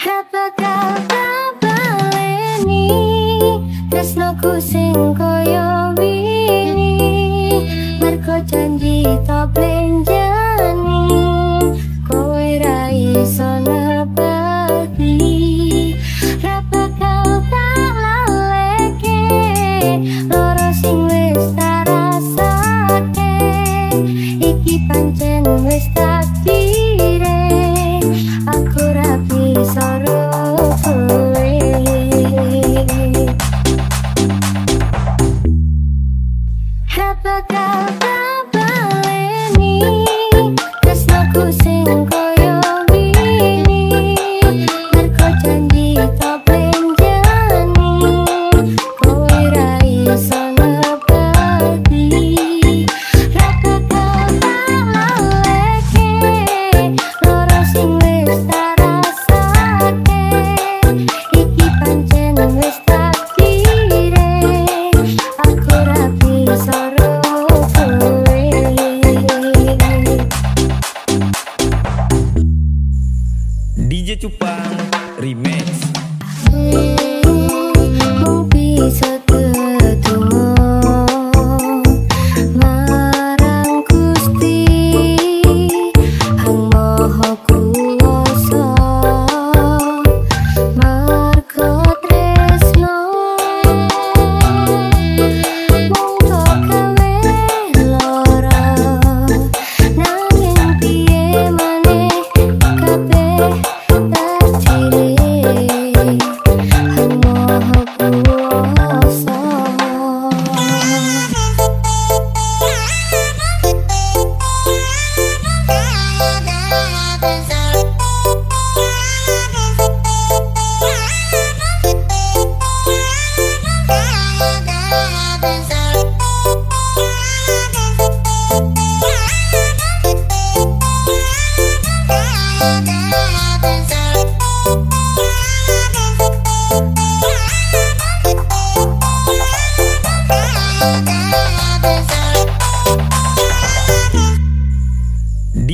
Apakah kau baleni Tresnoku sing koyo DJ Cupang Remix.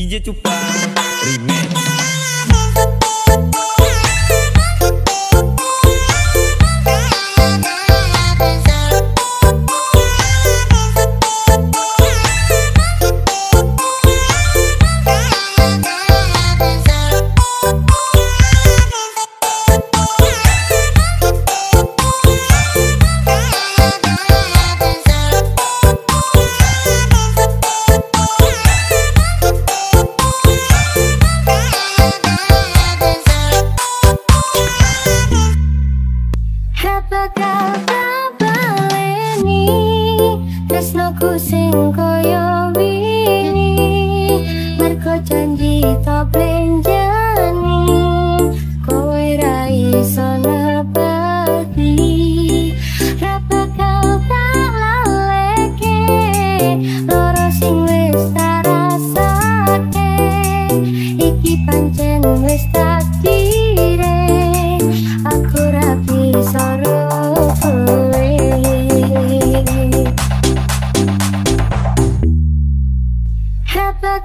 DJ Cupa. Remix tresnoku sing koyo wis Kapag